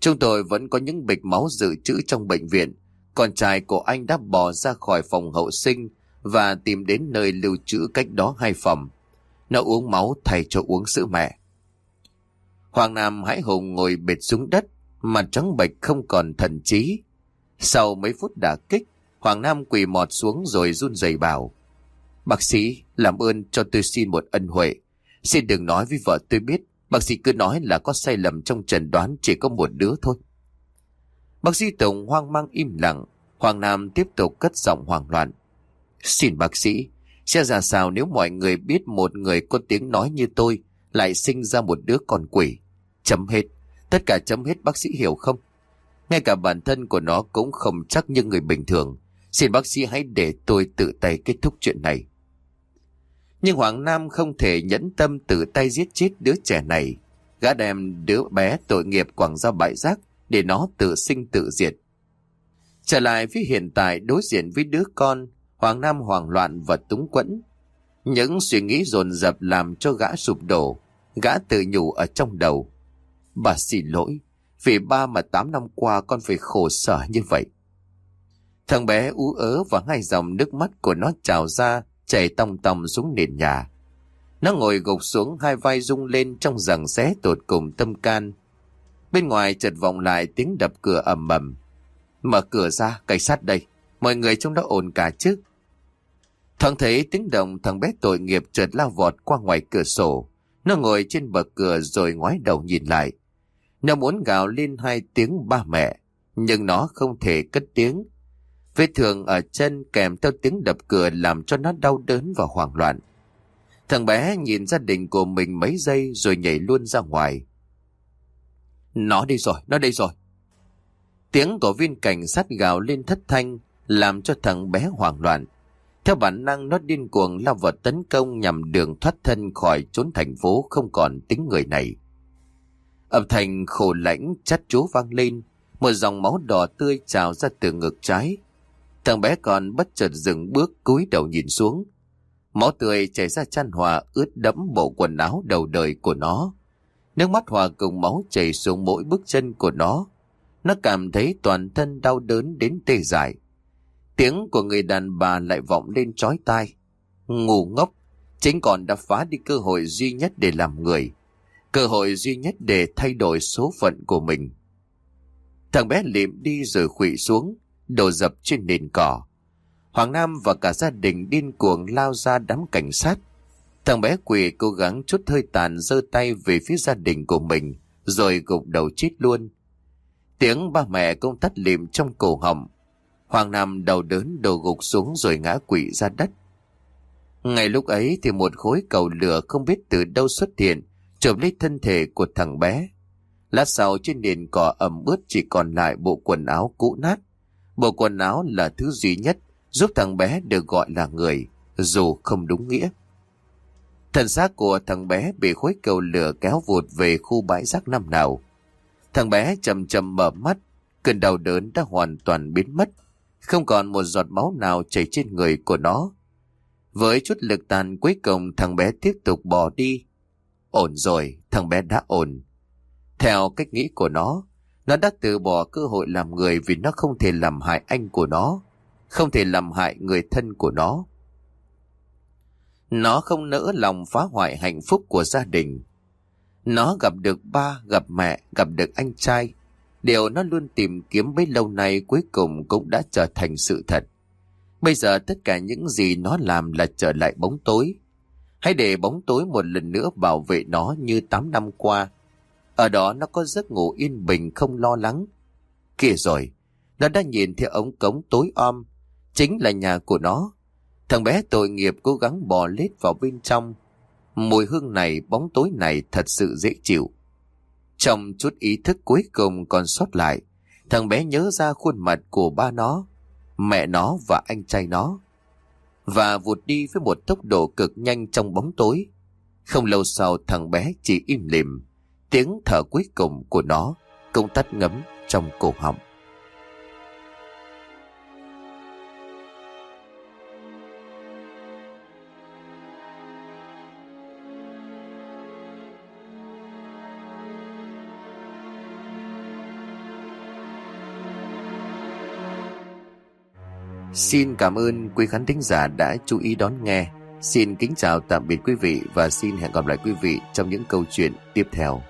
Chúng tôi vẫn có những bịch máu dự trữ trong bệnh viện. Con trai của anh đã bỏ ra khỏi phòng hậu sinh và tìm đến nơi lưu trữ cách đó hai phòng. Nó uống máu thay cho uống sữa mẹ. Hoàng Nam hãi hùng ngồi bệt xuống đất, mặt trắng bệch không còn thần trí. Sau mấy phút đả kích, Hoàng Nam quỳ mọt xuống rồi run rẩy bảo. Bác sĩ, làm ơn cho tôi xin một ân huệ. Xin đừng nói với vợ tôi biết, bác sĩ cứ nói là có sai lầm trong trần đoán chỉ có một đứa thôi. Bác sĩ Tùng hoang mang im lặng, Hoàng Nam tiếp tục cất giọng hoảng loạn. Xin bác sĩ, sẽ ra sao nếu mọi người biết một người có tiếng nói như tôi lại sinh ra một đứa con quỷ? Chấm hết. Tất cả chấm hết bác sĩ hiểu không? Ngay cả bản thân của nó cũng không chắc như người bình thường. Xin bác sĩ hãy để tôi tự tay kết thúc chuyện này. Nhưng Hoàng Nam không thể nhẫn tâm tự tay giết chết đứa trẻ này. Gã đem đứa bé tội nghiệp quảng ra bãi rác để nó tự sinh tự diệt. Trở lại với hiện tại đối diện với đứa con, Hoàng Nam hoảng loạn và túng quẫn. Những suy nghĩ dồn dập làm cho gã sụp đổ, gã tự nhủ ở trong đầu. Bà xin lỗi, vì ba mà tám năm qua con phải khổ sở như vậy. Thằng bé ú ớ và hai dòng nước mắt của nó trào ra, chảy tòng tòng xuống nền nhà. Nó ngồi gục xuống hai vai rung lên trong rằng xé tột cùng tâm can. Bên ngoài chợt vọng lại tiếng đập cửa ầm ầm. Mở cửa ra, cảnh sát đây. Mọi người trong đó ổn cả chứ. Thoáng thấy tiếng động thằng bé tội nghiệp chợt lao vọt qua ngoài cửa sổ. Nó ngồi trên bậc cửa rồi ngoái đầu nhìn lại. Nó muốn gào lên hai tiếng ba mẹ, nhưng nó không thể cất tiếng. Vết thương ở chân kèm theo tiếng đập cửa làm cho nó đau đớn và hoảng loạn. Thằng bé nhìn gia đình của mình mấy giây rồi nhảy luôn ra ngoài. Nó đi rồi, nó đi rồi. Tiếng của viên cảnh sát gào lên thất thanh làm cho thằng bé hoảng loạn. Theo bản năng nó điên cuồng lao vào tấn công nhằm đường thoát thân khỏi trốn thành phố không còn tính người này. Âm thanh khổ lãnh chát chú vang lên, một dòng máu đỏ tươi trào ra từ ngực trái. Thằng bé còn bất chợt dừng bước cúi đầu nhìn xuống. Máu tươi chảy ra chăn hòa ướt đẫm bộ quần áo đầu đời của nó. Nước mắt hòa cùng máu chảy xuống mỗi bước chân của nó. Nó cảm thấy toàn thân đau đớn đến tê dại. Tiếng của người đàn bà lại vọng lên trói tai. Ngu ngốc, chính còn đã phá đi cơ hội duy nhất để làm người. Cơ hội duy nhất để thay đổi số phận của mình. Thằng bé liệm đi rồi khủy xuống, đổ dập trên nền cỏ. Hoàng Nam và cả gia đình điên cuồng lao ra đám cảnh sát. Thằng bé quỷ cố gắng chút hơi tàn giơ tay về phía gia đình của mình, rồi gục đầu chết luôn. Tiếng ba mẹ cũng tắt lìm trong cổ họng. Hoàng Nam đầu đớn đổ gục xuống rồi ngã quỵ ra đất. Ngay lúc ấy thì một khối cầu lửa không biết từ đâu xuất hiện, chụp lấy thân thể của thằng bé. Lát sau trên nền cỏ ẩm ướt chỉ còn lại bộ quần áo cũ nát. Bộ quần áo là thứ duy nhất giúp thằng bé được gọi là người, dù không đúng nghĩa. Thần xác của thằng bé bị khối cầu lửa kéo vụt về khu bãi rác năm nào. Thằng bé chầm chầm mở mắt, cơn đau đớn đã hoàn toàn biến mất. Không còn một giọt máu nào chảy trên người của nó. Với chút lực tàn cuối cùng thằng bé tiếp tục bỏ đi. Ổn rồi, thằng bé đã ổn. Theo cách nghĩ của nó, nó đã từ bỏ cơ hội làm người vì nó không thể làm hại anh của nó, không thể làm hại người thân của nó. Nó không nỡ lòng phá hoại hạnh phúc của gia đình. Nó gặp được ba, gặp mẹ, gặp được anh trai. Điều nó luôn tìm kiếm bấy lâu nay cuối cùng cũng đã trở thành sự thật. Bây giờ tất cả những gì nó làm là trở lại bóng tối. Hãy để bóng tối một lần nữa bảo vệ nó như 8 năm qua. Ở đó nó có giấc ngủ yên bình không lo lắng. Kìa rồi, nó đã nhìn theo ống cống tối om. Chính là nhà của nó. Thằng bé tội nghiệp cố gắng bò lết vào bên trong. Mùi hương này, bóng tối này thật sự dễ chịu. Trong chút ý thức cuối cùng còn sót lại, thằng bé nhớ ra khuôn mặt của ba nó, mẹ nó và anh trai nó. và vụt đi với một tốc độ cực nhanh trong bóng tối. Không lâu sau thằng bé chỉ im lìm, tiếng thở cuối cùng của nó cũng tắt ngấm trong cổ họng. Xin cảm ơn quý khán thính giả đã chú ý đón nghe. Xin kính chào tạm biệt quý vị và xin hẹn gặp lại quý vị trong những câu chuyện tiếp theo.